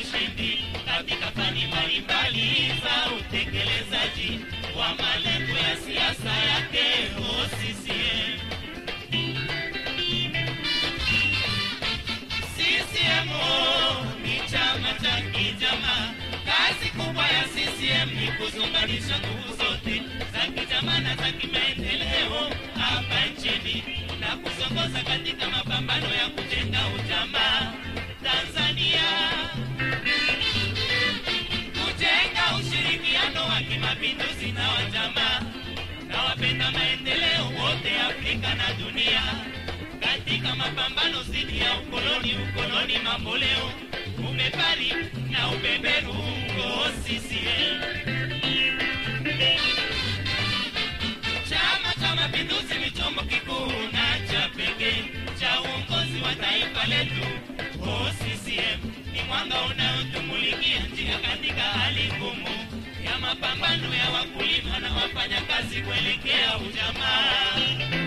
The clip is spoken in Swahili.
ushindi katika utekelezaji wa malengo ya siasa yake kuzunganisha nguvu na wapenda maendeleo wote Afrika na dunia katika mapambano dhidi ya ukoloni. Ukoloni mamboleo ubepari na ubeberu CCM. Chama cha Mapinduzi ni chombo kikuu na cha pekee cha uongozi wa taifa letu. CCM ni mwanga unaotumulikia njia katika hali ngumu mapambano ya wakulima na wafanyakazi kuelekea ujamaa.